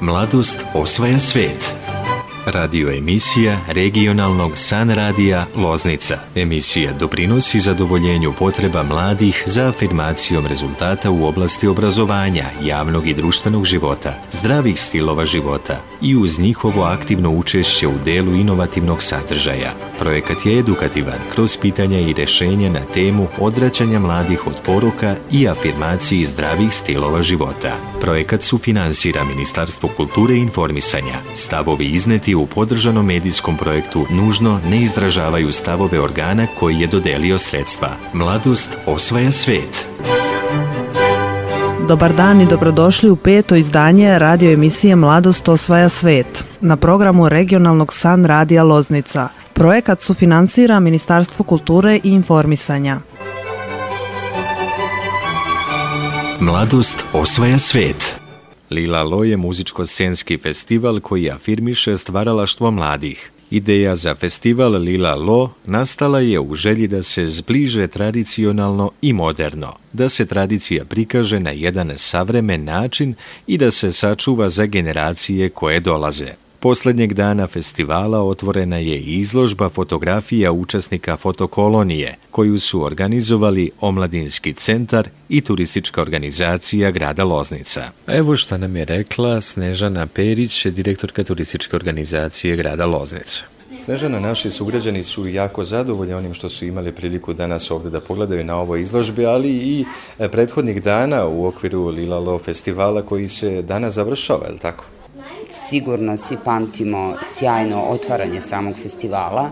Mladost osvaja svet. Radio emisija regionalnog San Radija Loznica. Emisija doprinosi zadovoljenju potreba mladih za afirmacijom rezultata u oblasti obrazovanja, javnog i društvenog života, zdravih stilova života i uz njihovo aktivno učešće u delu inovativnog sadržaja. Projekat je edukativan kroz pitanja i rešenja na temu odraćanja mladih od poruka i afirmaciji zdravih stilova života. Projekat su finansira Ministarstvo kulture i informisanja. Stavovi izneti u podržanom medijskom projektu nužno ne izražavaju stavove organa koji je dodelio sredstva. Mladost osvaja svet. Dobar dan i dobrodošli u peto izdanje radio emisije Mladost osvaja svet na programu regionalnog San Radija Loznica. Projekat sufinansira Ministarstvo kulture i informisanja. Mladost osvaja svet. Lila Lo je muzičko-scenski festival koji afirmiše stvaralaštvo mladih. Ideja za festival Lila Lo nastala je u želji da se zbliže tradicionalno i moderno, da se tradicija prikaže na jedan savremen način i da se sačuva za generacije koje dolaze. Poslednjeg dana festivala otvorena je izložba fotografija učesnika fotokolonije, koju su organizovali Omladinski centar i turistička organizacija grada Loznica. Evo šta nam je rekla Snežana Perić, direktorka turističke organizacije grada Loznica. Snežana, naši sugrađani su jako zadovoljni onim što su imali priliku danas ovde da pogledaju na ovoj izložbi, ali i prethodnih dana u okviru Lila Lo festivala koji se danas završava, je li tako? Sigurno svi pamtimo sjajno otvaranje samog festivala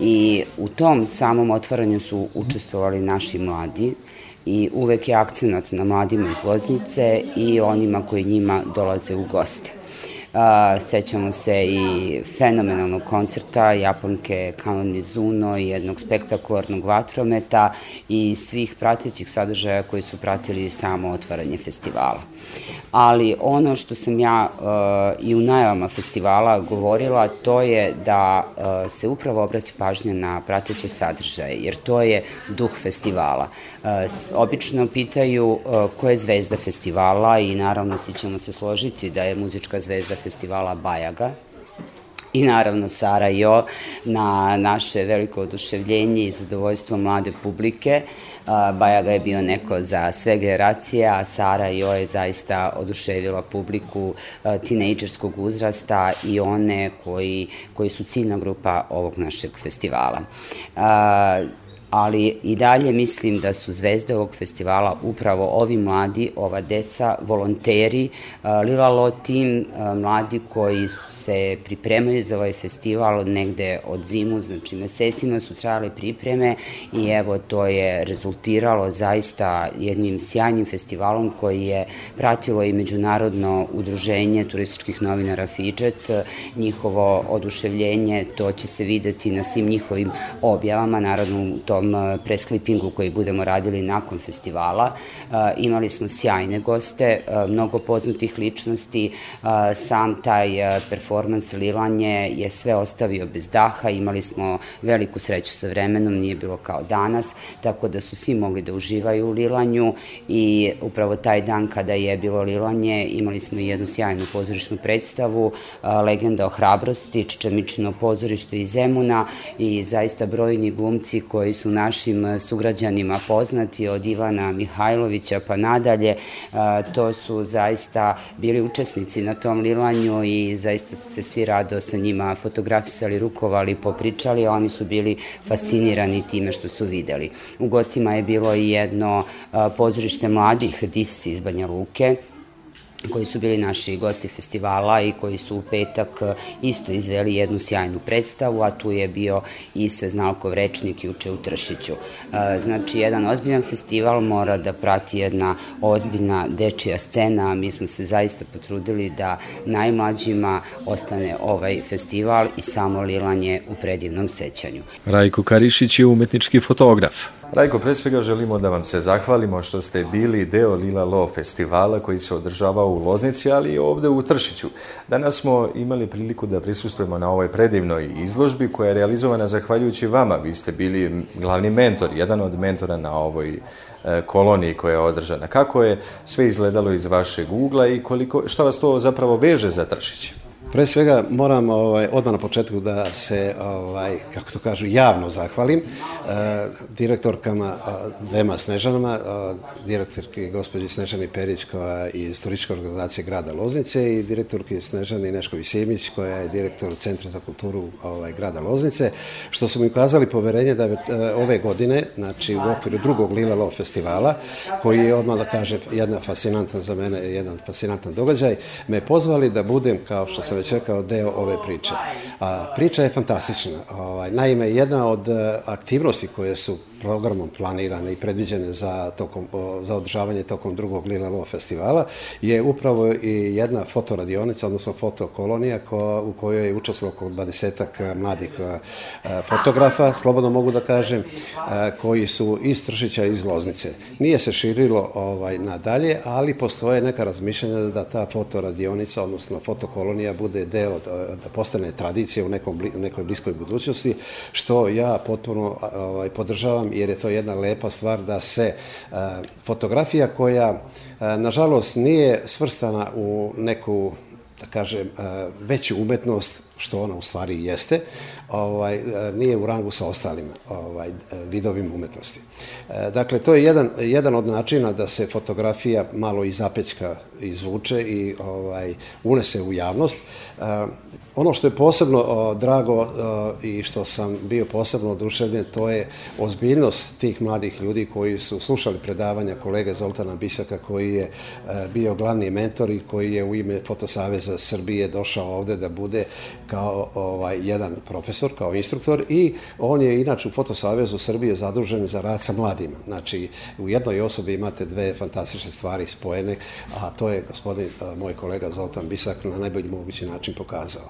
i u tom samom otvaranju su učestvovali naši mladi i uvek je akcenat na mladima iz Loznice i onima koji njima dolaze u goste. Uh, sećamo se i fenomenalnog koncerta Japanke Kanon Mizuno i jednog spektakularnog vatrometa i svih pratećih sadržaja koji su pratili samo otvaranje festivala. Ali ono što sam ja uh, i u najavama festivala govorila, to je da uh, se upravo obrati pažnja na prateće sadržaje, jer to je duh festivala. Uh, obično pitaju ko je zvezda festivala i naravno svi ćemo se složiti da je muzička zvezda festivala Bajaga, i naravno Sara Jo na naše veliko oduševljenje i zadovoljstvo mlade publike. Bajaga je bio neko za sve generacije, a Sara Jo je zaista oduševila publiku tinejdžerskog uzrasta i one koji, koji su ciljna grupa ovog našeg festivala ali i dalje mislim da su zvezde ovog festivala upravo ovi mladi, ova deca, volonteri, Lila Lo tim, mladi koji se pripremaju za ovaj festival negde od zimu, znači mesecima su trajale pripreme i evo to je rezultiralo zaista jednim sjajnim festivalom koji je pratilo i Međunarodno udruženje turističkih novinara Fidžet, njihovo oduševljenje, to će se videti na svim njihovim objavama, naravno u tom tom e, presklipingu koji budemo radili nakon festivala. E, imali smo sjajne goste, e, mnogo poznatih ličnosti, sam taj performans Lilanje je sve ostavio bez daha, imali smo veliku sreću sa vremenom, nije bilo kao danas, tako da su svi mogli da uživaju u Lilanju i upravo taj dan kada je bilo Lilanje imali smo i jednu sjajnu pozorišnu predstavu, Legenda o hrabrosti, Čičamičino pozorište iz Zemuna i zaista brojni glumci koji su našim e, sugrađanima poznati od Ivana Mihajlovića pa nadalje. E, to su zaista bili učesnici na tom lilanju i zaista su se svi rado sa njima fotografisali, rukovali, popričali, a oni su bili fascinirani time što su videli. U gostima je bilo i jedno e, pozorište mladih Disi iz Banja Luke, koji su bili naši gosti festivala i koji su u petak e, isto izveli jednu sjajnu predstavu, a tu je bio i Sveznalkov rečnik juče u Tršiću. E, znači, jedan ozbiljan festival mora da prati jedna ozbiljna dečija scena, mi smo se zaista potrudili da najmlađima ostane ovaj festival i samo lilanje u predivnom sećanju. Rajko Karišić je umetnički fotograf. Rajko, pre svega želimo da vam se zahvalimo što ste bili deo Lila Lo festivala koji se održava u Loznici, ali i ovde u Tršiću. Danas smo imali priliku da prisustujemo na ovoj predivnoj izložbi koja je realizovana zahvaljujući vama. Vi ste bili glavni mentor, jedan od mentora na ovoj koloniji koja je održana. Kako je sve izgledalo iz vašeg ugla i koliko, šta vas to zapravo veže za Tršić? Pre svega moram ovaj, odmah na početku da se, ovaj, kako to kažu, javno zahvalim e, direktorkama dvema Snežanama, direktorki gospođi Snežani Perić koja je iz turističke organizacije grada Loznice i direktorki Snežani Neškovi Simić koja je direktor Centra za kulturu ovaj, grada Loznice, što su mi ukazali poverenje da e, ove godine, znači u okviru drugog Lila Love festivala, koji je odmah da kaže jedna fascinantna za mene, jedan fascinantan događaj, me pozvali da budem, kao što sam već rekao, deo ove priče. A, priča je fantastična. Ovaj, naime, jedna od e, aktivnosti koje su programom planirane i predviđene za, tokom, za održavanje tokom drugog Lila festivala je upravo i jedna fotoradionica, odnosno fotokolonija ko, u kojoj je učestvalo oko 20 mladih fotografa, slobodno mogu da kažem, koji su iz Tršića iz Loznice. Nije se širilo ovaj, nadalje, ali postoje neka razmišljanja da ta fotoradionica, odnosno fotokolonija bude deo, da postane tradicija u nekom, nekoj bliskoj budućnosti, što ja potpuno ovaj, podržavam jer je to jedna lepa stvar da se e, fotografija koja e, nažalost nije svrstana u neku da kažem, e, veću umetnost, što ona u stvari jeste, ovaj, nije u rangu sa ostalim ovaj, vidovima umetnosti. Dakle, to je jedan, jedan od načina da se fotografija malo iz zapečka izvuče i ovaj, unese u javnost. Ono što je posebno drago o, i što sam bio posebno oduševljen, to je ozbiljnost tih mladih ljudi koji su slušali predavanja kolege Zoltana Bisaka, koji je e, bio glavni mentor i koji je u ime Fotosaveza Srbije došao ovde da bude kao ovaj, jedan profesor, kao instruktor i on je inače u Fotosavezu Srbije zadužen za rad sa mladima. Znači, u jednoj osobi imate dve fantastične stvari spojene, a to je gospodin, moj kolega Zoltan Bisak na najbolji mogući način pokazao.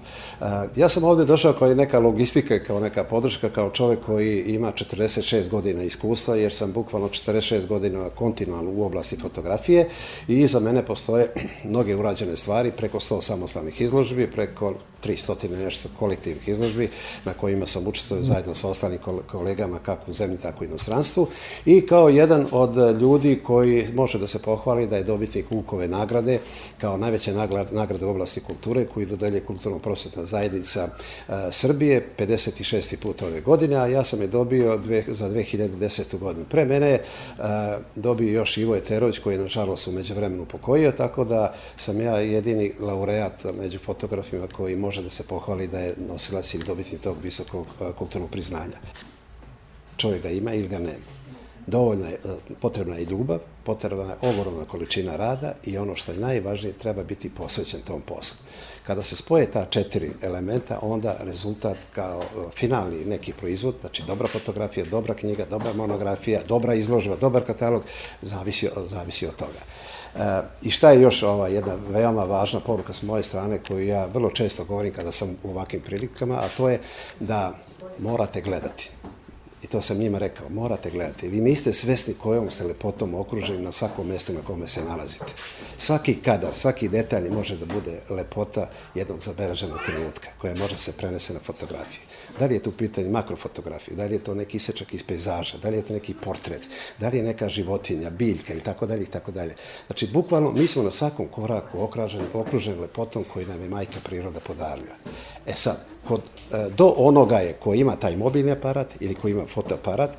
Ja sam ovde došao kao neka logistika, kao neka podrška, kao čovek koji ima 46 godina iskustva, jer sam bukvalno 46 godina kontinualno u oblasti fotografije i iza mene postoje mnoge urađene stvari, preko 100 samostalnih izložbi, preko 300 nešto kolektivnih izložbi na kojima sam učestvovao zajedno sa ostalim kolegama kako u zemlji, tako i inostranstvu i kao jedan od ljudi koji može da se pohvali da je dobitnik Vukove nagrade kao najveće nagrade u oblasti kulture koji dodelje kulturno prosvetna zajednica a, Srbije 56. put ove godine, a ja sam je dobio dve, za 2010. godinu. Pre mene je dobio još Ivo Eterović koji je nažalost umeđu vremenu pokojio, tako da sam ja jedini laureat među fotografima koji može da se pohvali da je nosilac ili dobitnik tog visokog kulturnog priznanja. Čovjek ga ima ili ga nema. Dovoljna je, potrebna je ljubav, potrebna je ogromna količina rada i ono što je najvažnije, treba biti posvećen tom poslu. Kada se spoje ta četiri elementa, onda rezultat kao finalni neki proizvod, znači dobra fotografija, dobra knjiga, dobra monografija, dobra izložba, dobar katalog, zavisi, zavisi od toga. E, I šta je još ova jedna veoma važna poruka s moje strane koju ja vrlo često govorim kada sam u ovakvim prilikama, a to je da morate gledati. I to sam njima rekao, morate gledati. Vi niste svesni kojom ste lepotom okruženi na svakom mestu na kome se nalazite. Svaki kadar, svaki detalj može da bude lepota jednog zabeleženog trenutka koja može se prenese na fotografiji. Da li je tu pitanje makrofotografije, da li je to neki isečak iz pejzaža, da li je to neki portret, da li je neka životinja, biljka i tako dalje i tako dalje. Znači, bukvalno, mi smo na svakom koraku okruženi, okruženi lepotom koji nam je majka priroda podarila. E sad, kod, e, do onoga je ko ima taj mobilni aparat ili ko ima fotoaparat,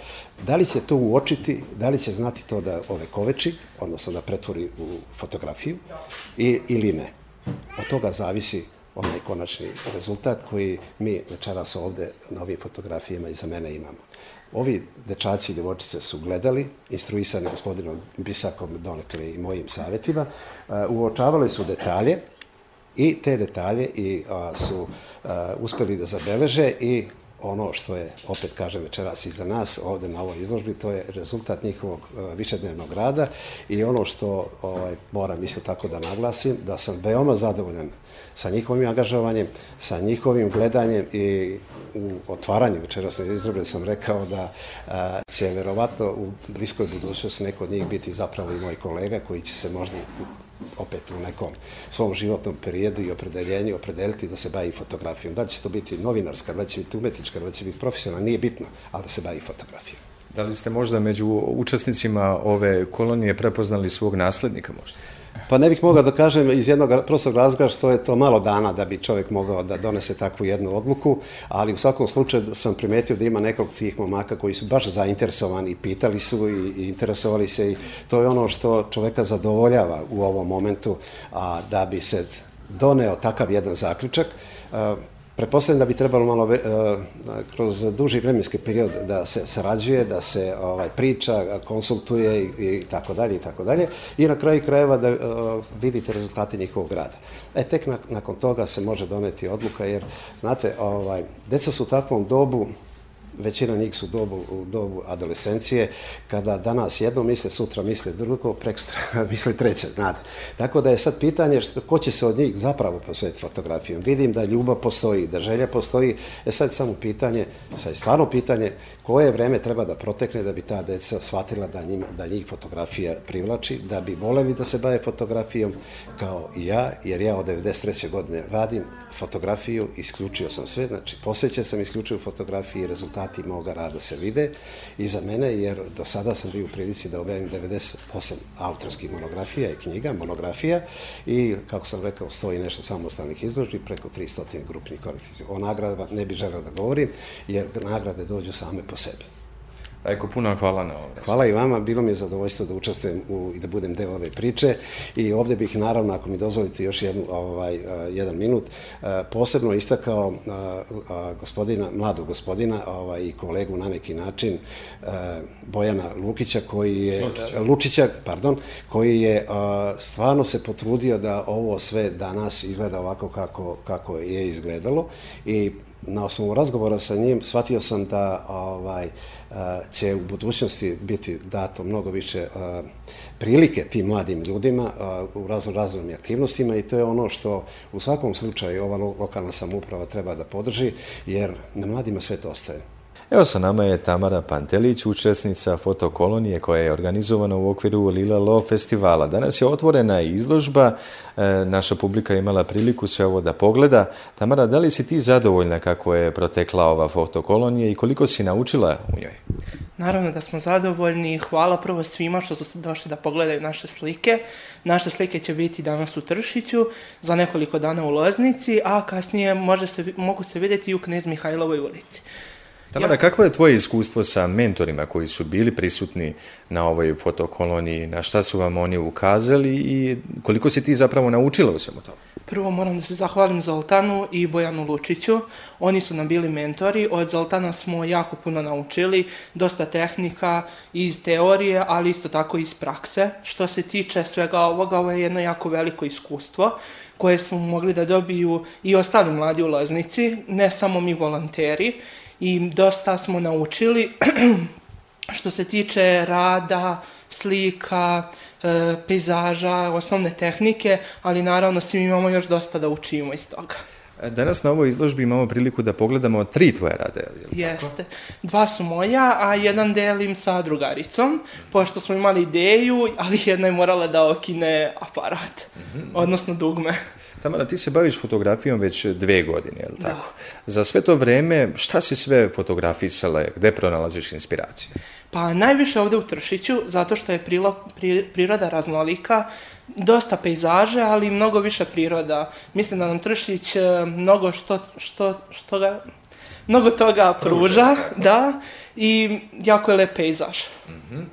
da li će to uočiti, da li će znati to da ove koveči, odnosno da pretvori u fotografiju i, ili ne. Od toga zavisi onaj konačni rezultat koji mi večeras ovde na ovim fotografijama iza mene imamo. Ovi dečaci i devočice su gledali, instruisani gospodinom Bisakom donekle i mojim savetima, uočavali su detalje i te detalje i su a, uspeli da zabeleže i ono što je, opet kažem, večeras iza nas, ovde na ovoj izložbi, to je rezultat njihovog višednevnog rada i ono što ovaj, moram isto tako da naglasim, da sam veoma zadovoljan sa njihovim angažovanjem, sa njihovim gledanjem i u otvaranju večerasne izložbe sam rekao da a, će verovatno u bliskoj budućnosti neko od njih biti zapravo i moj kolega koji će se možda opet u nekom svom životnom periodu i opredeljenju opredeliti da se bavi fotografijom. Da će to biti novinarska, da će biti umetnička, da će biti profesionalna, nije bitno, ali da se bavi fotografijom. Da li ste možda među učesnicima ove kolonije prepoznali svog naslednika možda? Pa ne bih mogao da kažem iz jednog prostog razloga što je to malo dana da bi čovjek mogao da donese takvu jednu odluku, ali u svakom slučaju sam primetio da ima nekog tih momaka koji su baš zainteresovani pitali su i, i interesovali se i to je ono što čoveka zadovoljava u ovom momentu, a da bi se doneo takav jedan zaključak. Pretpostavljam da bi trebalo malo ve, uh, kroz duži vremenski period da se sarađuje, da se ovaj priča, konsultuje i, tako dalje i tako dalje i na kraju krajeva da uh, vidite rezultate njihovog rada. E tek na, nakon toga se može doneti odluka jer znate, ovaj deca su u takvom dobu većina njih su dobu, u dobu adolescencije, kada danas jedno misle, sutra misle drugo, prekstra misle treće, znate. Tako da je sad pitanje što, ko će se od njih zapravo posvetiti fotografijom. Vidim da ljubav postoji, da želja postoji, e sad samo pitanje, sad je stvarno pitanje, koje vreme treba da protekne da bi ta deca shvatila da, njim, da njih fotografija privlači, da bi voleli da se bave fotografijom kao i ja, jer ja od 93. godine radim fotografiju, isključio sam sve, znači posvećen sam isključio fotografiji i rezultati rezultati moga rada se vide i za mene, jer do sada sam bio u prilici da objavim 98 autorskih monografija i knjiga, monografija i, kako sam rekao, stoji nešto samostalnih izložbi, preko 300 grupnih kolektivnih. O nagradama ne bih želeo da govorim, jer nagrade dođu same po sebi. Eko, puno hvala na ovo. Hvala i vama, bilo mi je zadovoljstvo da učestvujem u, i da budem deo ove priče. I ovde bih naravno, ako mi dozvolite još jednu, ovaj, jedan minut, posebno istakao gospodina, mladu gospodina ovaj, i kolegu na neki način Bojana Lukića koji je, Lučića, Lučića pardon, koji je stvarno se potrudio da ovo sve danas izgleda ovako kako, kako je izgledalo. I na osnovu razgovora sa njim shvatio sam da ovaj, će u budućnosti biti dato mnogo više prilike tim mladim ljudima u razno razvojnim aktivnostima i to je ono što u svakom slučaju ova lokalna samuprava treba da podrži, jer na mladima sve to ostaje. Evo sa nama je Tamara Pantelić, učesnica fotokolonije koja je organizovana u okviru Lila Lo festivala. Danas je otvorena izložba, e, naša publika je imala priliku sve ovo da pogleda. Tamara, da li si ti zadovoljna kako je protekla ova fotokolonija i koliko si naučila u njoj? Naravno da smo zadovoljni. Hvala prvo svima što su došli da pogledaju naše slike. Naše slike će biti danas u Tršiću, za nekoliko dana u Loznici, a kasnije može se, mogu se vidjeti i u Knez Mihajlovoj ulici. Tamara, ja. kakvo je tvoje iskustvo sa mentorima koji su bili prisutni na ovoj fotokoloniji? Na šta su vam oni ukazali i koliko si ti zapravo naučila u svemu tomu? Prvo moram da se zahvalim Zoltanu i Bojanu Lučiću. Oni su nam bili mentori. Od Zoltana smo jako puno naučili, dosta tehnika iz teorije, ali isto tako iz prakse. Što se tiče svega ovoga, ovo je jedno jako veliko iskustvo koje smo mogli da dobiju i ostali mladi ulaznici, ne samo mi volonteri i dosta smo naučili što se tiče rada, slika, e, pejzaža, osnovne tehnike, ali naravno svi imamo još dosta da učimo iz toga. E, danas na ovoj izložbi imamo priliku da pogledamo tri tvoje rade, je li Jeste. Tako? Dva su moja, a jedan delim sa drugaricom, pošto smo imali ideju, ali jedna je morala da okine aparat, mm -hmm. odnosno dugme. Tamara, ti se baviš fotografijom već dve godine, je li da. tako? Za sve to vreme, šta si sve fotografisala, gde pronalaziš inspiracije? Pa najviše ovde u Tršiću, zato što je prilo, pri, priroda raznolika, dosta pejzaže, ali mnogo više priroda. Mislim da nam Tršić e, mnogo što, što, što ga, mnogo toga pruža, pruža da, i jako je lep pejzaž. Mm -hmm.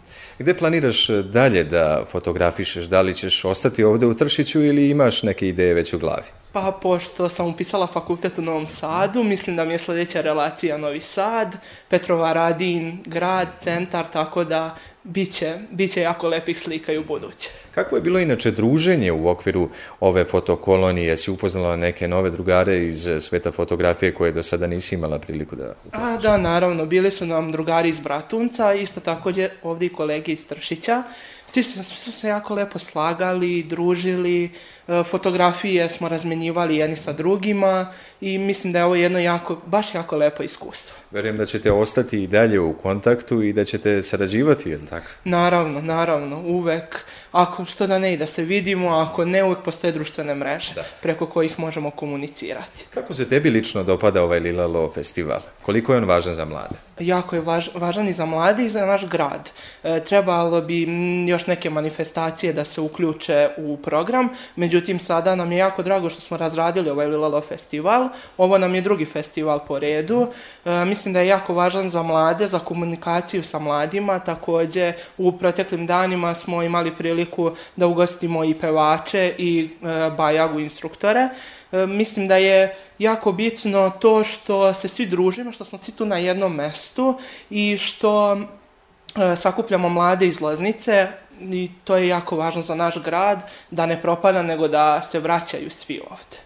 Gde planiraš dalje da fotografišeš? Da li ćeš ostati ovde u Tršiću ili imaš neke ideje već u glavi? Pa, pošto sam upisala fakultet u Novom Sadu, mislim da mi je sledeća relacija Novi Sad, Petrova Radin, grad, centar, tako da biće, biće jako lepih slika i u buduće. Kako je bilo inače druženje u okviru ove fotokolonije? Si upoznala neke nove drugare iz sveta fotografije koje do sada nisi imala priliku da upoznaš? A, da, naravno. Bili su nam drugari iz Bratunca, isto takođe ovde i kolege iz Tršića. svi su, se jako lepo slagali, družili, e, fotografije smo razmenjivali jedni sa drugima i mislim da je ovo jedno jako, baš jako lepo iskustvo. Verujem da ćete ostati i dalje u kontaktu i da ćete sarađivati, je tako? Naravno, naravno, uvek. Ako što da ne i da se vidimo, ako ne, uvek postoje društvene mreže da. preko kojih možemo komunicirati. Kako se tebi lično dopada ovaj Lila Lo festival? Koliko je on važan za mlade? Jako je važ, važan i za mlade i za naš grad. E, trebalo bi još neke manifestacije da se uključe u program, međutim sada nam je jako drago što smo razradili ovaj Lila Lo festival. Ovo nam je drugi festival po redu. E, mislim da je jako važan za mlade, za komunikaciju sa mladima. Takođe, u proteklim danima smo imali priliku da ugostimo i pevače i e, bajagu instruktore. E, mislim da je jako bitno to što se svi družimo, što smo svi tu na jednom mestu i što e, sakupljamo mlade iz Loznice i to je jako važno za naš grad, da ne propada, nego da se vraćaju svi ovde.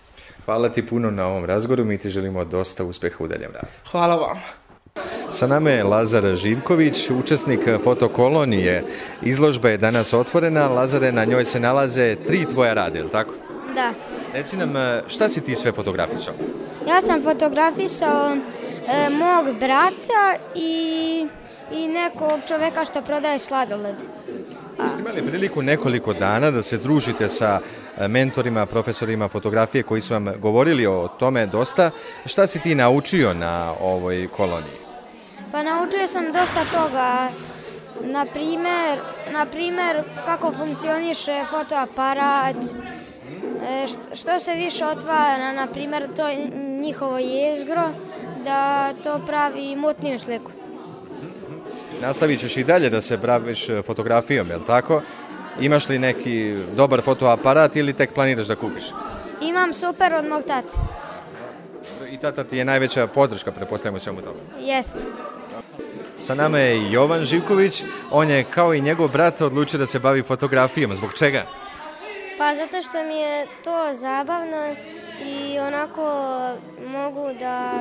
Hvala ti puno na ovom razgovoru, mi ti želimo dosta uspeha u daljem radu. Hvala vam. Sa nama je Lazar Živković, učesnik fotokolonije. Izložba je danas otvorena. Lazare, na njoj se nalaze tri tvoja rade, je li tako? Da. Reci nam, e, šta si ti sve fotografisao? Ja sam fotografisao e, mog brata i, i nekog čoveka što prodaje sladoled. Jeste imali priliku nekoliko dana da se družite sa e, mentorima, profesorima fotografije koji su vam govorili o tome dosta. Šta si ti naučio na ovoj koloniji? Pa naučio sam dosta toga. Na primer, na primer kako funkcioniše fotoaparat, e, št- što se više otvara, na primer to njihovo jezgro, da to pravi mutniju sliku. Nastavit ćeš i dalje da se baviš e, fotografijom, je li tako? Imaš li neki dobar fotoaparat ili tek planiraš da kupiš? Imam super od mog tata. I tata ti je najveća podrška, prepostavljamo svemu tome. Jeste. Sa nama je Jovan Živković, on je kao i njegov brat odlučio da se bavi fotografijom. Zbog čega? Pa zato što mi je to zabavno i onako mogu da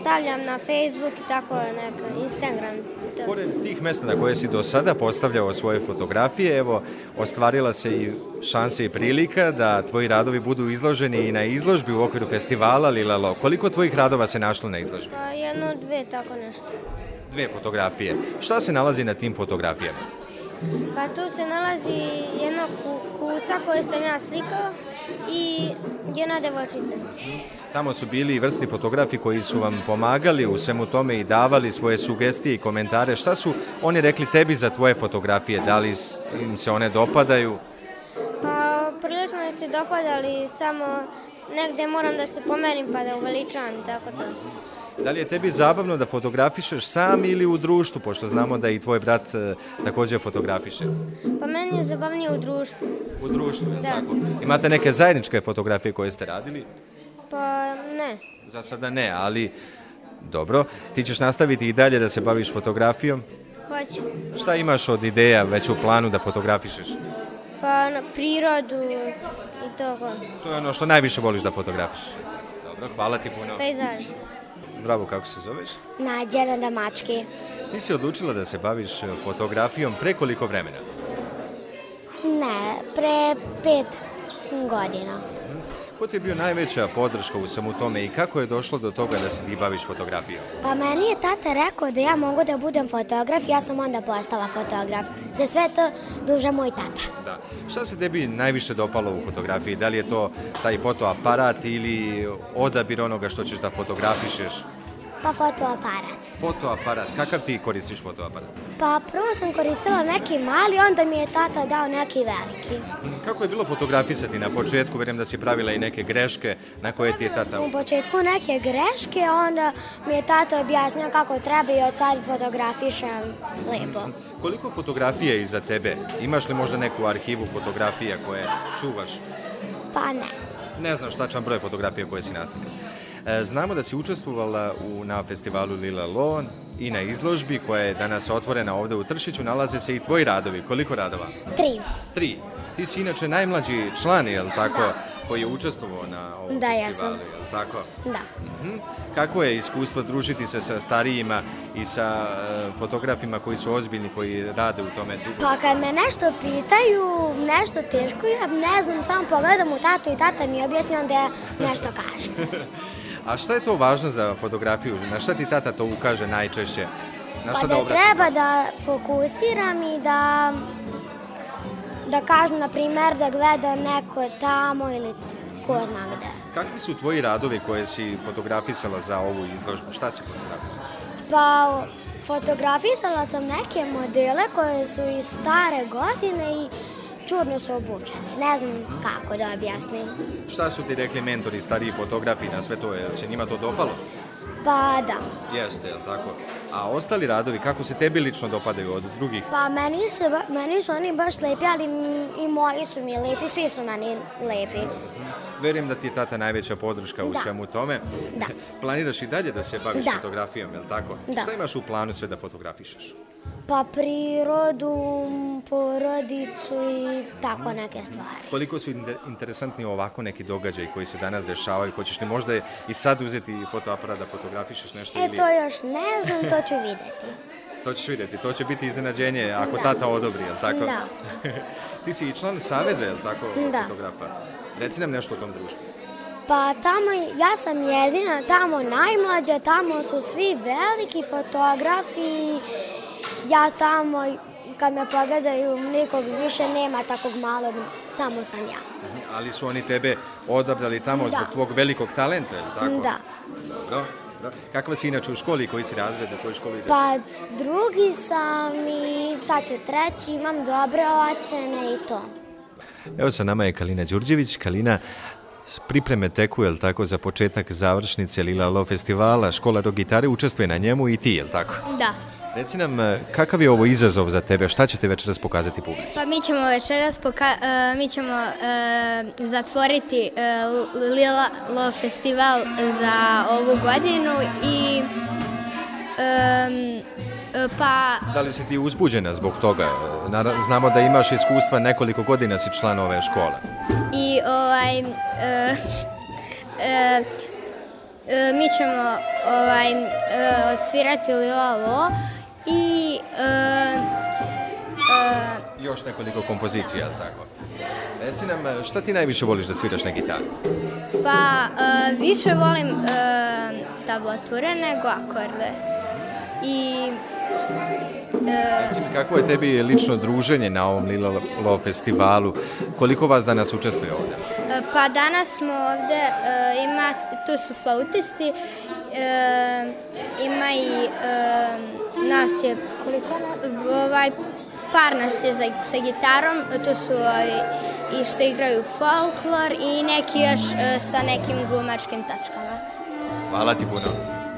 stavljam na Facebook i tako neka Instagram. To. Pored tih mesta na koje si do sada postavljao svoje fotografije, evo, ostvarila se i šanse i prilika da tvoji radovi budu izloženi i na izložbi u okviru festivala Lilalo. Koliko tvojih radova se našlo na izložbi? Pa jedno, dve, tako nešto. Dve fotografije. Šta se nalazi na tim fotografijama? Pa tu se nalazi jedna ku, kuca koju sam ja slikao i jedna devojčica. Tamo su bili i vrstni fotografi koji su vam pomagali u svemu tome i davali svoje sugestije i komentare. Šta su oni rekli tebi za tvoje fotografije? Da li im se one dopadaju? Pa prilično mi se dopadali, samo negde moram da se pomerim pa da uveličavam i tako to. Da li je tebi zabavno da fotografišeš sam ili u društvu, pošto znamo da i tvoj brat e, takođe fotografiše? Pa meni je zabavnije u društvu. U društvu, je Da. tako? Imate neke zajedničke fotografije koje ste radili? Pa ne. Za sada ne, ali dobro. Ti ćeš nastaviti i dalje da se baviš fotografijom? Hoću. Šta imaš od ideja već u planu da fotografišeš? Pa na prirodu i to. To je ono što najviše voliš da fotografiš. Dobro, hvala ti puno. Pejzaž. Zdravo, kako se zoveš? Nađena da mački. Ti si odlučila da se baviš e, fotografijom pre koliko vremena? Ne, pre pet godina. Ko ti je bio najveća podrška u svemu tome i kako je došlo do toga da se ti baviš fotografijom? Pa meni je tata rekao da ja mogu da budem fotograf, ja sam onda postala fotograf. Za sve to duža moj tata. Da. Šta se tebi najviše dopalo u fotografiji? Da li je to taj fotoaparat ili odabir onoga što ćeš da fotografišeš? Pa fotoaparat. Fotoaparat, kakav ti koristiš fotoaparat? Pa prvo sam koristila neki mali, onda mi je tata dao neki veliki. Kako je bilo fotografisati na početku? Verujem da si pravila i neke greške na koje ti je tata... U početku neke greške, onda mi je tata objasnio kako treba i od sad fotografišem lepo. Koliko fotografija je iza tebe? Imaš li možda neku arhivu fotografija koje čuvaš? Pa ne. Ne znaš tačan broj fotografija koje si naslikala. E, Znamo da si učestvovala u, na festivalu Lila Lo i na izložbi koja je danas otvorena ovde u Tršiću. Nalaze se i tvoji radovi. Koliko radova? Tri. Tri. Ti si inače najmlađi član, je li tako, koji je učestvovao na ovom Da, ja festivalu, sam. je li tako? Da. Mhm. Kako je iskustvo družiti se sa starijima i sa e, fotografima koji su ozbiljni, koji rade u tome dugo? Pa kad me nešto pitaju, nešto teško, ja ne znam, samo pogledam u tatu i tata mi objasni, onda ja nešto kažem. A šta je to važno za fotografiju? Na šta ti tata to ukaže najčešće? Na šta Pa da obrati treba da fokusiram i da da kažem, na primer, da gleda neko tamo ili ko zna gde. Kakvi su tvoji radovi koje si fotografisala za ovu izložbu? Šta si fotografisala? Pa fotografisala sam neke modele koje su iz stare godine i čudno su obučene. Ne znam kako da objasnim. Šta su ti rekli mentori, stariji fotografi na sve to? Je se njima to dopalo? Pa da. Jeste, je tako? A ostali radovi, kako se tebi lično dopadaju od drugih? Pa meni, se, meni su oni baš lepi, ali i moji su mi lepi, svi su meni lepi. Verujem da ti je tata najveća podrška u Da. svemu tome. Da. Planiraš i dalje da se baviš Da. fotografijom, je li tako? Da. Šta imaš u planu sve da fotografišeš? Pa prirodu, porodicu i tako neke stvari. Koliko su inter- interesantni ovako neki događaji koji se danas dešavaju? Hoćeš li možda i sad uzeti fotoaparat da fotografišeš nešto? E ili... to još ne znam, to ću videti. To ćeš vidjeti, to će biti iznenađenje ako Da. tata odobri, je li tako? Da. Ti si i član Saveza, je li tako, Da. fotografa? Reci nam nešto o tom društvu. Pa tamo, ja sam jedina tamo najmlađa, tamo su svi veliki fotografi. Ja tamo, kad me pogledaju, nikog više nema takvog malog, samo sam ja. Ali su oni tebe odabrali tamo Da. zbog tvog velikog talenta, je li tako? Da. Dobro, dobro. Kakva si inače u školi, koji si razred, u kojoj školi ideš? Pa drugi sam i sad ću treći, imam dobre ocene i to. Evo sa nama je Kalina Đurđević. Kalina, pripreme teku, je li tako, za početak završnice Lila Lo festivala, škola do gitare učestvuje na njemu i ti, je li tako? Da. Reci nam, e, kakav je ovo izazov za tebe? Šta ćete večeras pokazati publici? Pa mi ćemo večeras poka- e, mi ćemo e, zatvoriti e, Lila Lo festival za ovu godinu i e, pa Da li si ti uzbuđena zbog toga? Nara- Znamo da imaš iskustva, nekoliko godina si član ove škole. i ovaj e, e, e, mi ćemo ovaj e, odsvirati Lila Lo i e, e, Još nekoliko kompozicija, je li tako? Reci nam, e, šta ti najviše voliš da sviraš na gitaru? Pa, e, više volim e, tablature nego akorde. I e, Reci mi, kako je tebi lično druženje na ovom Lila Lo festivalu? Koliko vas danas učestvuje ovdje? pa danas smo ovde, e, ima, tu su flautisti, e, ima i e, nas je, koliko nas, ovaj, par nas je za, sa gitarom, tu su ovi, i što igraju folklor i neki još e, sa nekim glumačkim tačkama. Hvala ti puno.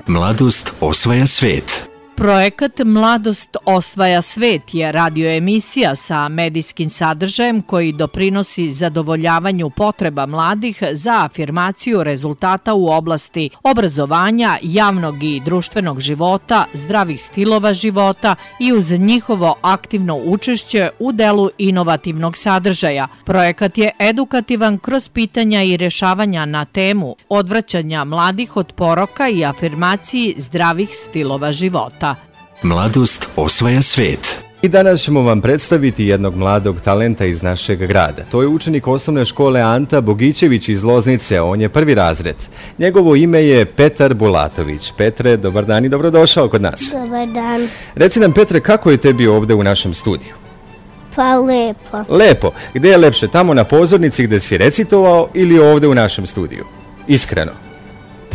Mladost osvaja svet. Projekat Mladost osvaja svet je radioemisija sa medijskim sadržajem koji doprinosi zadovoljavanju potreba mladih za afirmaciju rezultata u oblasti obrazovanja, javnog i društvenog života, zdravih stilova života i uz njihovo aktivno učešće u delu inovativnog sadržaja. Projekat je edukativan kroz pitanja i rešavanja na temu odvraćanja mladih od poroka i afirmaciji zdravih stilova života. Mladost osvaja svet. I danas ćemo vam predstaviti jednog mladog talenta iz našeg grada. To je učenik osnovne škole Anta Bogićević iz Loznice, on je prvi razred. Njegovo ime je Petar Bulatović. Petre, dobar dan i dobrodošao kod nas. Dobar dan. Reci nam, Petre, kako je tebi ovde u našem studiju? Pa lepo. Lepo. Gde je lepše, tamo na pozornici gde si recitovao ili ovde u našem studiju? Iskreno.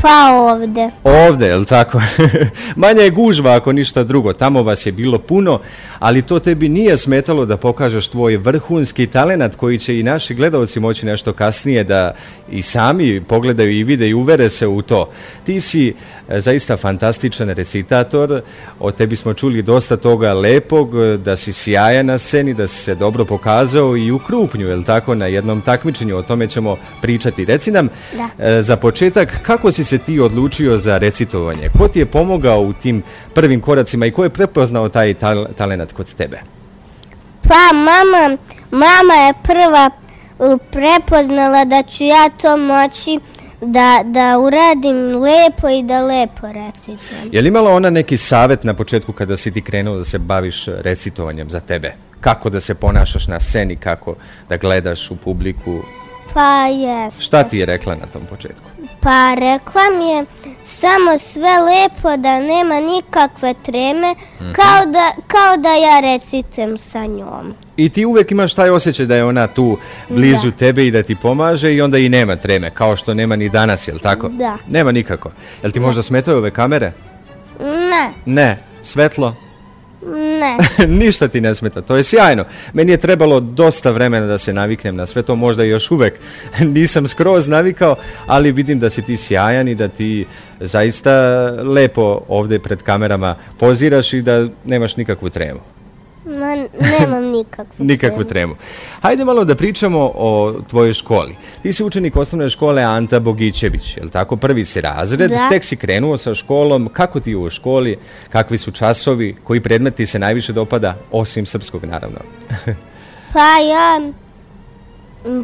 Pa ovde. Ovde, je li tako? Manja je gužva ako ništa drugo, tamo vas je bilo puno, ali to tebi nije smetalo da pokažeš tvoj vrhunski talenat koji će i naši gledalci moći nešto kasnije da i sami pogledaju i vide i uvere se u to. Ti si e, zaista fantastičan recitator, o tebi smo čuli dosta toga lepog, da si sjajan na sceni, da si se dobro pokazao i u Krupnju, je li tako, na jednom takmičenju, o tome ćemo pričati. Reci nam, Da. E, Za početak, kako si se ti odlučio za recitovanje? Ko ti je pomogao u tim prvim koracima i ko je prepoznao taj tal talenat kod tebe? Pa mama, mama je prva prepoznala da ću ja to moći da, da uradim lepo i da lepo recitujem. Je li imala ona neki savet na početku kada si ti krenuo da se baviš recitovanjem za tebe? Kako da se ponašaš na sceni, kako da gledaš u publiku? Pa jeste. Šta ti je rekla na tom početku? Pa rekla mi je samo sve lepo da nema nikakve treme, mm -hmm. kao, da, kao da ja recitujem sa njom. I ti uvek imaš taj osjećaj da je ona tu blizu da. tebe i da ti pomaže i onda i nema treme, kao što nema ni danas, jel tako? Da. Nema nikako. Jel ti da. možda smetaju ove kamere? Ne. Ne. Svetlo? Ne. Ništa ti ne smeta, to je sjajno. Meni je trebalo dosta vremena da se naviknem na sve to, možda još uvek nisam skroz navikao, ali vidim da si ti sjajan i da ti zaista lepo ovde pred kamerama poziraš i da nemaš nikakvu tremu. Ma, nemam nikakvu Nikakvu tremu. Hajde malo da pričamo o tvojoj školi. Ti si učenik osnovne škole Anta Bogićević, je li tako? Prvi si razred, Da. tek si krenuo sa školom. Kako ti je u školi? Kakvi su časovi? Koji predmet ti se najviše dopada? Osim srpskog, naravno. Pa ja...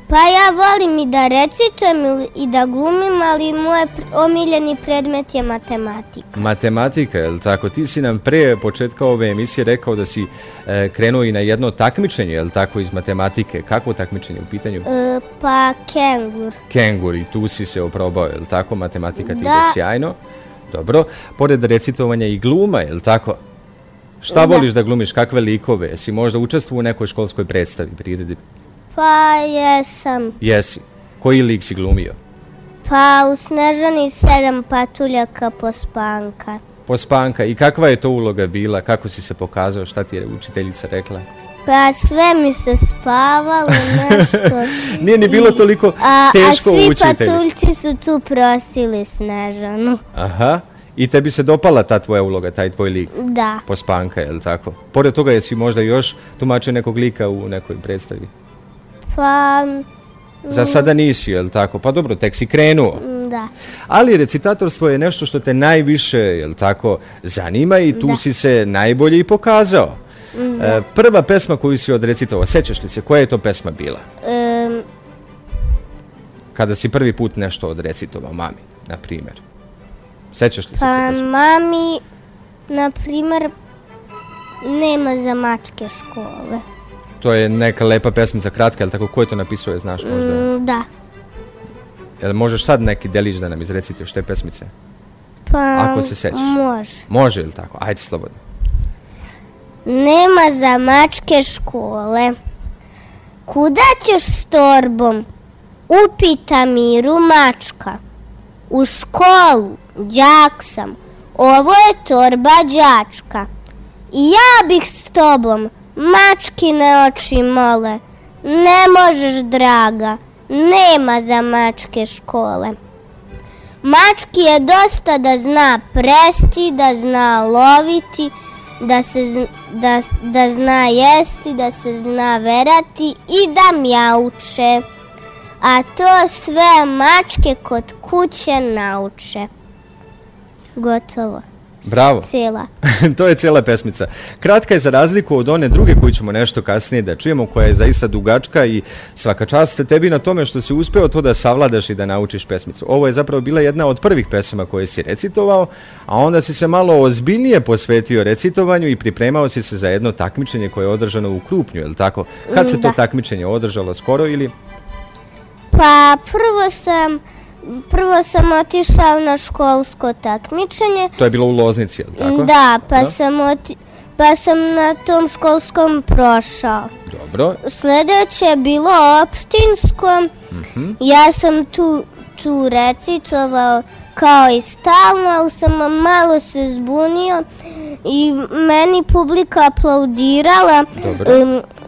Pa ja volim i da recitujem i da glumim, ali moj omiljeni predmet je matematika. Matematika, je li tako? Ti si nam pre početka ove emisije rekao da si e, krenuo i na jedno takmičenje, je li tako, iz matematike. Kakvo takmičenje u pitanju? E, pa kengur. Kengur i tu si se oprobao, je li tako? Matematika ti ide Da. sjajno. Dobro. Pored recitovanja i gluma, je li tako? Šta Da. voliš da glumiš? Kakve likove? Jesi možda učestvovao u nekoj školskoj predstavi, priredi? Pa jesam. Jesi. Koji lik si glumio? Pa u Snežani sedam patuljaka pospanka. Pospanka. I kakva je to uloga bila? Kako si se pokazao? Šta ti je učiteljica rekla? Pa sve mi se spavalo nešto. Nije ni bilo toliko A, a teško svi učitelju. patuljci su tu prosili Snežanu. Aha. I tebi se dopala ta tvoja uloga, taj tvoj lik? Da. Pospanka, je li tako? Pored toga jesi možda još tumačio nekog lika u nekoj predstavi? Pa Za sada nisi, je li tako? Pa dobro, tek si krenuo. da. Ali recitatorstvo je nešto što te najviše, je li tako, zanima i tu Da. si se najbolje i pokazao. E, prva pesma koju si odrecitovao, sećaš li se, koja je to pesma bila? Em, Kada si prvi put nešto odrecitovao mami, na primjer. Sećaš li se te pa pesmice? mami, na primer, nema za mačke škole. To je neka lepa pesmica, kratka, je li tako? Ko je to napisao, je znaš možda? Mm, da. Jel možeš sad neki delić da nam izrecituješ te pesmice? Pa Ako se sećaš. Može. Može ili tako? Ajde slobodno. Nema za mačke škole. Kuda ćeš s torbom? Upita Miru mačka. U školu, đak sam. Ovo je torba đačka. I ja bih s tobom, mačkine oči mole. Ne možeš, draga, nema za mačke škole. Mački je dosta da zna presti, da zna loviti, da, se, da, da zna jesti, da se zna verati i da mjauče. A to sve mačke kod kuće nauče. Gotovo. Bravo. Cijela. to je cijela pesmica. Kratka je za razliku od one druge koju ćemo nešto kasnije da čujemo, koja je zaista dugačka i svaka čast tebi na tome što si uspeo to da savladaš i da naučiš pesmicu. Ovo je zapravo bila jedna od prvih pesama koje si recitovao, a onda si se malo ozbiljnije posvetio recitovanju i pripremao si se za jedno takmičenje koje je održano u Krupnju, je li tako? Kad se to Da. takmičenje održalo skoro ili? Pa prvo sam, prvo sam otišao na školsko takmičenje. To je bilo u Loznici, je li tako? Da, pa Da. sam oti, pa sam na tom školskom prošao. Dobro. Sljedeće je bilo opštinsko. Ja sam tu, tu recitovao kao i stalno, ali sam malo se zbunio i meni publika aplaudirala. Dobro.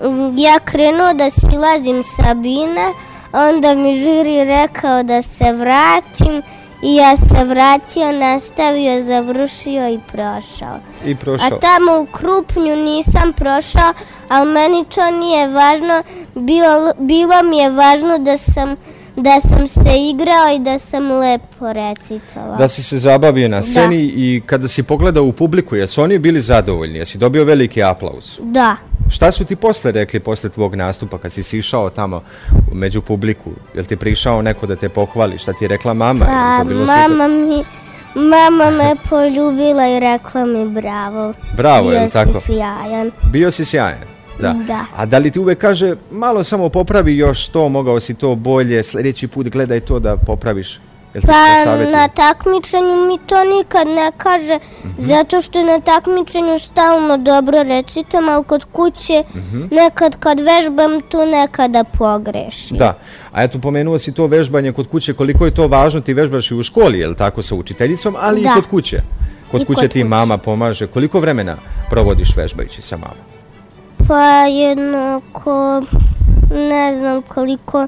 Um, ja krenuo da silazim sa bine, onda mi žiri rekao da se vratim i ja se vratio, nastavio, završio i prošao. I prošao. A tamo u Krupnju nisam prošao, ali meni to nije važno. Bilo, bilo mi je važno da sam da sam se igrao i da sam lepo recitovao. Da si se zabavio na sceni da. i kada si pogledao u publiku, jesu oni bili zadovoljni? Jesi dobio veliki aplauz? Da. Šta su ti posle rekli, posle tvog nastupa, kad si sišao tamo među publiku? Je li ti prišao neko da te pohvali? Šta ti je rekla mama? Pa, mama mi... Mama me poljubila i rekla mi bravo. Bravo, je li tako? Bio si sjajan. Bio si sjajan. Da. da. A da li ti uvek kaže, malo samo popravi još to, mogao si to bolje, sljedeći put gledaj to da popraviš? Pa na takmičenju mi to nikad ne kaže, mm -hmm. zato što na takmičenju stalno dobro recitam, ali kod kuće mm -hmm. nekad kad vežbam tu nekada pogrešim. Da, a eto pomenuo si to vežbanje kod kuće, koliko je to važno, ti vežbaš i u školi, je li tako, sa učiteljicom, ali da. i kod kuće. Kod I kuće kod ti kuće. mama pomaže, koliko vremena provodiš vežbajući sa mamom? Pa jednako, ne znam koliko...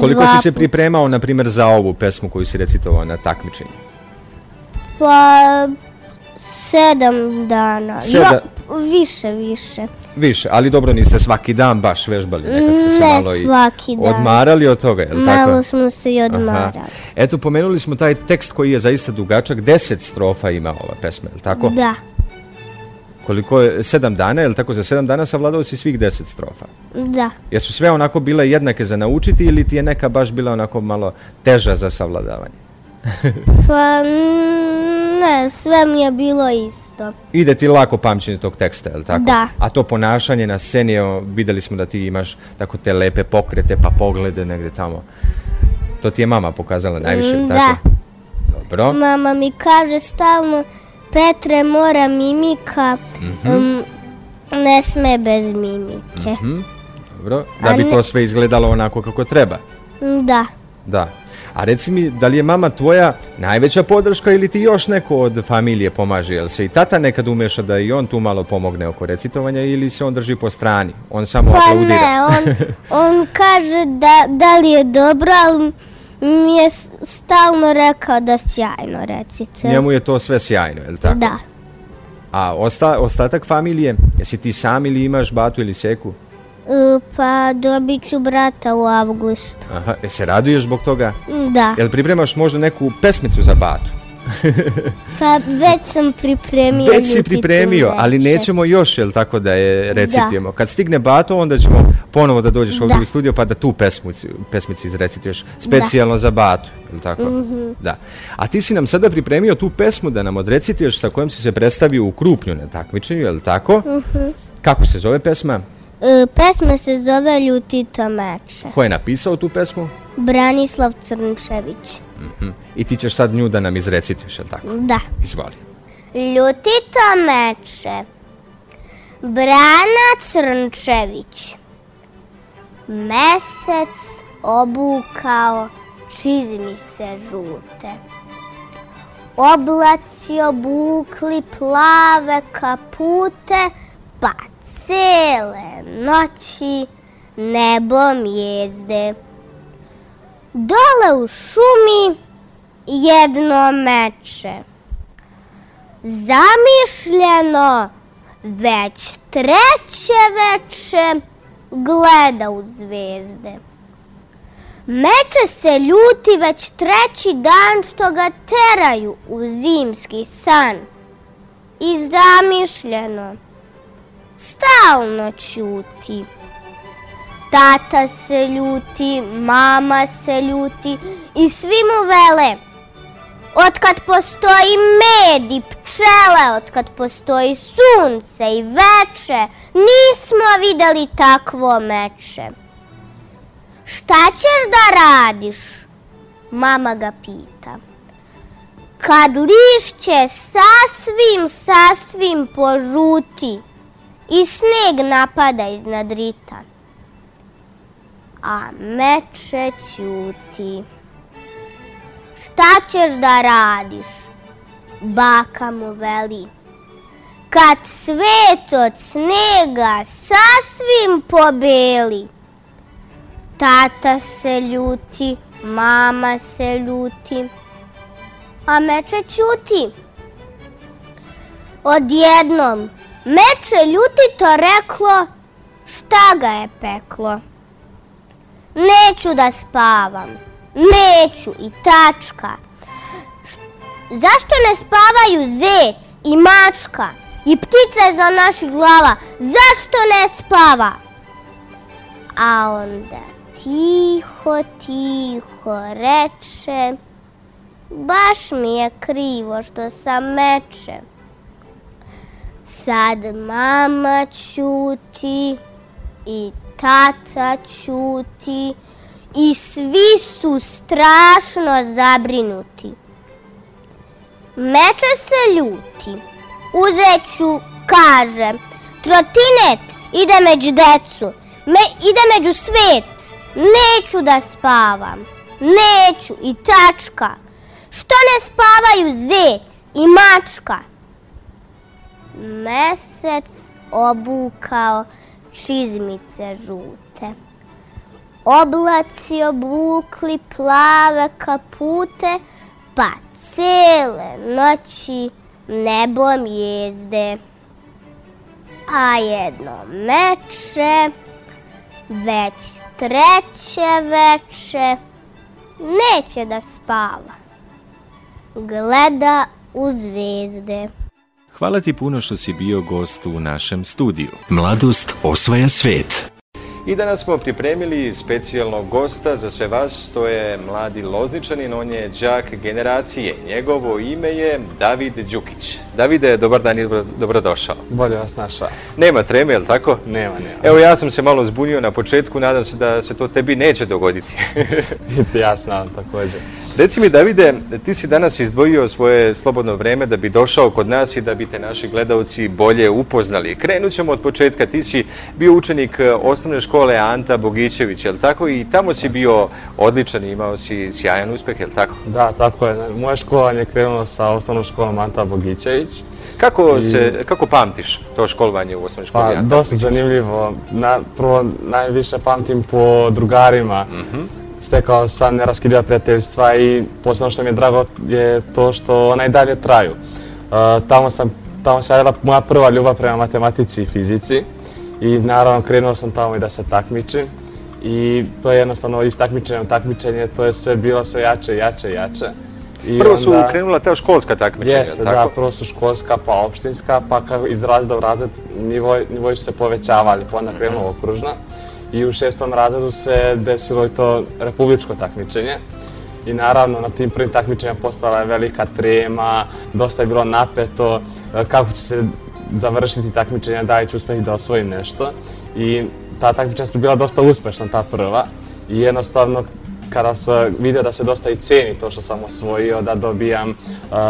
Koliko si se pripremao, na primjer, za ovu pesmu koju si recitovao na takmičenju? Pa, sedam dana. Seda... Jo, više, više. Više, ali dobro, niste svaki dan baš vežbali, neka ste se ne malo i dan. odmarali od toga, je li malo tako? Malo smo se i odmarali. Aha. Eto, pomenuli smo taj tekst koji je zaista dugačak, deset strofa ima ova pesma, je li tako? Da. Koliko je, sedam dana, je li tako, za sedam dana savladao si svih deset strofa? Da. Jesu sve onako bile jednake za naučiti ili ti je neka baš bila onako malo teža za savladavanje? pa ne, sve mi je bilo isto. Ide ti lako pamćenje tog teksta, je li tako? Da. A to ponašanje na sceni, evo, videli smo da ti imaš tako te lepe pokrete pa poglede negde tamo. To ti je mama pokazala najviše, mm, tako? Da. Dobro. Mama mi kaže stalno Petre mora mimika, mm -hmm. um, ne sme bez mimike. Mm -hmm. Dobro, da bi ne... to sve izgledalo onako kako treba. Da. Da. A reci mi, da li je mama tvoja najveća podrška ili ti još neko od familije pomaže? Jel se i tata nekad umeša da i on tu malo pomogne oko recitovanja ili se on drži po strani? On samo pa aplaudira? Pa ne, on, on kaže da, da li je dobro, ali mi je stalno rekao da sjajno recite. Njemu je to sve sjajno, je li tako? Da. A osta, ostatak familije, jesi ti sam ili imaš batu ili seku? E, pa dobit ću brata u avgustu. Aha, e se raduješ zbog toga? Da. Jel pripremaš možda neku pesmicu za batu? Pa već sam pripremio. Već si pripremio, ali nećemo još, jel tako da je recitujemo. Da. Kad stigne bato, onda ćemo ponovo da dođeš ovdje da. u studio pa da tu pesmicu, pesmicu izrecituješ specijalno da. za batu, jel tako? Mm -hmm. Da. A ti si nam sada pripremio tu pesmu da nam odrecituješ sa kojom si se predstavio u Krupnju na takmičenju, jel tako? Mm -hmm. Kako se zove pesma? E, pesma se zove Ljutito meče. Ko je napisao tu pesmu? Branislav Crnčević. Mm -hmm. I ti ćeš sad nju da nam izrecituješ, je tako? Da. Izvoli. Ljutito meče. Brana Crnčević. Mesec obukao čizmice žute. Oblaci obukli plave kapute, pa cele noći nebom jezde. Dole u šumi jedno meče. Zamišljeno već treće veče gleda u zvezde. Meče se ljuti već treći dan što ga teraju u zimski san. I zamišljeno stalno ćuti. Tata se ljuti, mama se ljuti i svi mu vele. Otkad postoji med i pčele, otkad postoji sunce i veče, nismo videli takvo meče. Šta ćeš da radiš? Mama ga pita. Kad lišće sasvim, sasvim požuti i sneg napada iznad rita a meče ćuti. Šta ćeš da radiš? Baka mu veli. Kad svet od snega sasvim pobeli. Tata se ljuti, mama se ljuti, a meče ćuti. Odjednom, meče ljutito reklo šta ga je peklo. Neću da spavam. neću i tačka. Zašto ne spavaju zec i mačka i ptica za naših glava? Zašto ne spava? A onda tiho, tiho reče, baš mi je krivo što sam meče. Sad mama ćuti i tata ćuti i svi su strašno zabrinuti. Meče se ljuti, uzeću, kaže, trotinet ide među decu, me, ide među svet, neću da spavam, neću i tačka. Što ne spavaju zec i mačka? Mesec obukao čizmice žute. Oblaci obukli plave kapute, pa cele noći nebom jezde. A jedno meče, već treće veče, neće da spava. Gleda u zvezde. Hvala ti puno što si bio gost u našem studiju. Mladost osvaja svet. I danas smo pripremili specijalnog gosta za sve vas, to je mladi Lozničanin, on je đak generacije. Njegovo ime je David Đukić. Davide, dobar dan i dobrodošao. Bolje vas našao. Nema treme, je li tako? Nema, nema. Evo ja sam se malo zbunio na početku, nadam se da se to tebi neće dogoditi. ja znam također. Reci mi Davide, ti si danas izdvojio svoje slobodno vreme da bi došao kod nas i da bi te naši gledalci bolje upoznali. Krenut ćemo od početka, ti si bio učenik osnovne škole Anta Bogićević, je li tako? I tamo si bio odličan i imao si sjajan uspeh, je li tako? Da, tako je. Moje školovanje je krenulo sa osnovnom školom Anta Bogićević. Kako, I... se, kako pamtiš to školovanje u osnovnoj školi? Pa, dosta zanimljivo. Na, prvo, najviše pamtim po drugarima. Mm -hmm stekao sam neraskidiva prijateljstva i posebno što mi je drago je to što ona i dalje traju. Uh, tamo sam tamo se radila moja prva ljubav prema matematici i fizici i naravno krenuo sam tamo i da se takmičim i to je jednostavno iz takmičenja u takmičenje, to je sve bilo sve jače, jače, jače. I prvo su onda, krenula ta školska takmičenja, jeste, tako? da, prvo su školska, pa opštinska, pa kako iz razreda u razred nivoj, nivoj su se povećavali, pa onda krenulo okružna i u šestom razredu se desilo i to republičko takmičenje. I naravno na tim prvim takmičenjima postala je velika trema, dosta je bilo napeto, e, kako će se završiti takmičenja, da li ću uspjeti da osvojim nešto. I ta takmičenja su bila dosta uspešna, ta prva. I jednostavno kada sam vidio da se dosta i ceni to što sam osvojio, da dobijam uh,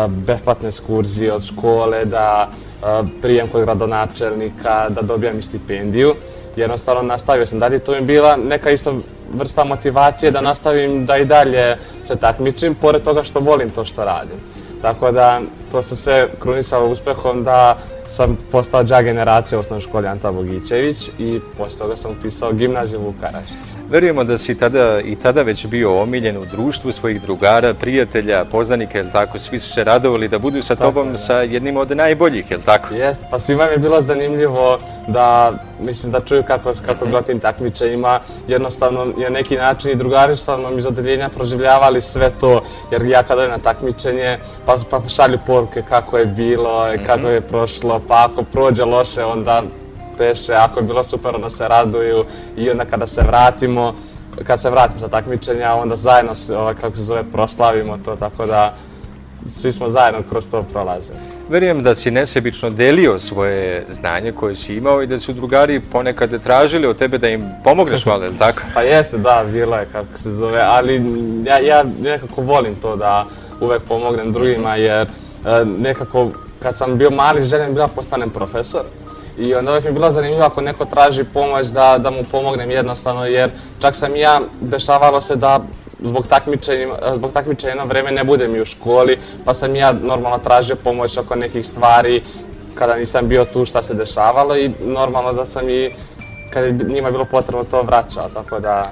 besplatne ekskurzije od škole, da uh, prijem kod gradonačelnika, da dobijam i stipendiju jednostavno nastavio sam dalje. To mi bila neka isto vrsta motivacije da nastavim da i dalje se takmičim, pored toga što volim to što radim. Tako da to se sve krunisalo uspehom da sam postao dža generacija u osnovnoj školi Anta Bogićević i posle toga sam upisao gimnaziju Vuka Rašić. Verujemo da si tada i tada već bio omiljen u društvu svojih drugara, prijatelja, poznanika, je tako? Svi su se radovali da budu sa tobom tako, sa jednim od najboljih, je li tako? Jeste, pa svima mi je bilo zanimljivo da, mislim, da čuju kako, kako je bilo tim takmičajima. Jednostavno, je neki način i drugari su nam iz odeljenja proživljavali sve to, jer ja kada je na takmičenje, pa, pa šalju poruke kako je bilo, kako je prošlo, pa ako prođe loše, onda teše, ako je bilo super, onda se raduju i onda kada se vratimo, kad se vratimo sa takmičenja, onda zajedno, ovaj, kako se zove, proslavimo to, tako da svi smo zajedno kroz to prolazili. Verujem da si nesebično delio svoje znanje koje si imao i da su drugari ponekad tražili od tebe da im pomogneš malo, je li tako? Pa jeste, da, bilo je kako se zove, ali ja, ja nekako volim to da uvek pomognem drugima jer e, nekako kad sam bio mali željem bila postanem profesor. I onda uvijek mi je bilo zanimljivo ako neko traži pomoć da, da mu pomognem jednostavno jer čak sam i ja, dešavalo se da zbog takmičenja, zbog takmičenja jedno vreme ne budem i u školi, pa sam ja normalno tražio pomoć oko nekih stvari kada nisam bio tu šta se dešavalo i normalno da sam i kada je njima bilo potrebno to vraćao, tako da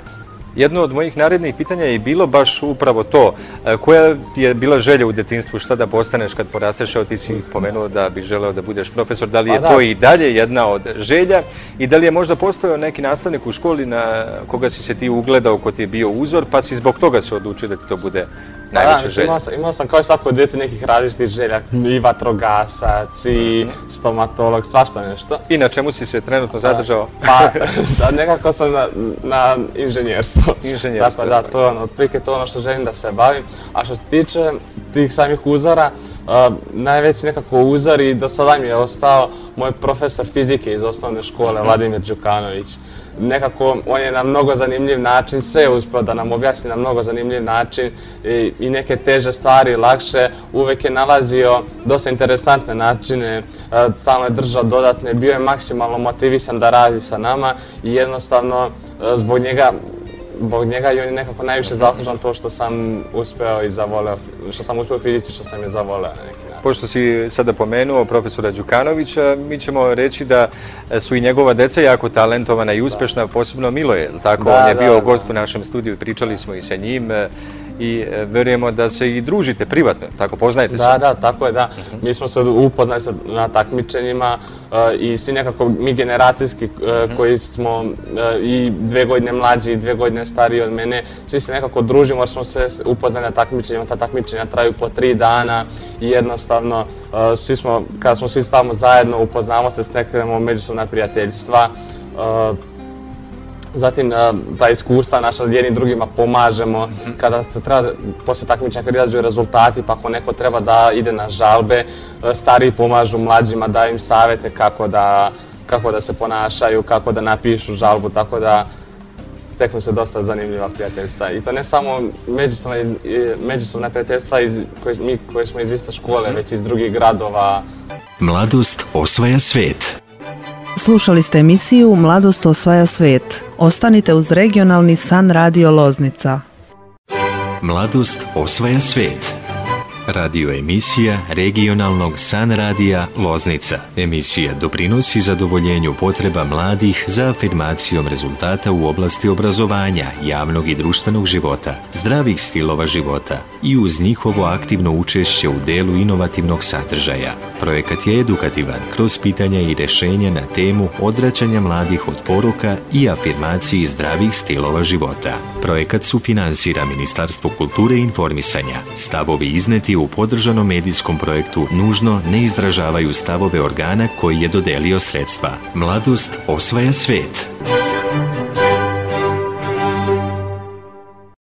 jedno od mojih narednih pitanja je bilo baš upravo to. E, koja je bila želja u detinstvu, šta da postaneš kad porasteš, evo ti si pomenuo da bi želeo da budeš profesor, da li je pa to i dalje jedna od želja? I da li je možda postojao neki nastavnik u školi na koga si se ti ugledao, ko ti je bio uzor, pa si zbog toga se odlučio da ti to bude da. Imao sam, imao sam kao i svako dete nekih različitih želja, i vatrogasac, i stomatolog, svašta nešto. I na čemu si se trenutno zadržao? Pa, sad nekako sam na, na inženjerstvo. Inženjerstvo. Dakle, da, to je ono, otprilike to ono što želim da se bavim. A što se tiče tih samih uzora, uh, najveći nekako uzor i do sada mi je ostao moj profesor fizike iz osnovne škole, Vladimir Đukanović nekako on je na mnogo zanimljiv način sve uspio da nam objasni na mnogo zanimljiv način i, i neke teže stvari lakše, uvek je nalazio dosta interesantne načine, e, stalno je držao dodatne, bio je maksimalno motivisan da radi sa nama i jednostavno e, zbog njega zbog njega i on je nekako najviše zaslužan to što sam uspeo i zavoleo, što sam uspeo fizici, što sam je zavoleo na neki način. Pošto si sada pomenuo profesora Đukanovića, mi ćemo reći da su i njegova deca jako talentovana i uspešna, posebno Miloje, tako? Da, on je da, bio da, gost u našem studiju, pričali smo i sa njim i e, verujemo da se i družite privatno, tako poznajete da, se? Da, da, tako je, da. Mi smo se upoznali na takmičenjima uh, i svi nekako mi generacijski uh, koji smo i dve godine mlađi i dve godine stariji od mene, svi se nekako družimo jer smo se upoznali na takmičenjima, ta takmičenja traju po tri dana i jednostavno svi smo, kada smo svi stavamo zajedno, upoznamo se, steknemo međusobna prijateljstva, Zatim, ta iskustva naša jednim drugima pomažemo, mm -hmm. kada se treba, posle takmičenja kad izađu rezultati, pa ako neko treba da ide na žalbe, stariji pomažu mlađima, daju im savete kako da, kako da se ponašaju, kako da napišu žalbu, tako da teknu se dosta zanimljiva prijateljstva. I to ne samo međusobna, međusobna prijateljstva iz, koje, mi koji smo iz iste škole, mm -hmm. već iz drugih gradova. Mladost osvaja svet. Slušali ste emisiju Mladost osvaja svet. Ostanite uz regionalni San Radio Loznica. Mladost osvaja svet. Radio emisija regionalnog San Radija Loznica. Emisija doprinosi zadovoljenju potreba mladih za afirmacijom rezultata u oblasti obrazovanja, javnog i društvenog života, zdravih stilova života i uz njihovo aktivno učešće u delu inovativnog sadržaja. Projekat je edukativan kroz pitanja i rešenja na temu odvraćanja mladih od poruka i afirmaciji zdravih stilova života. Projekat su finansira Ministarstvo kulture i informisanja. Stavovi izneti u podržanom medijskom projektu nužno ne izražavaju stavove organa koji je dodelio sredstva. Mladost osvaja svet.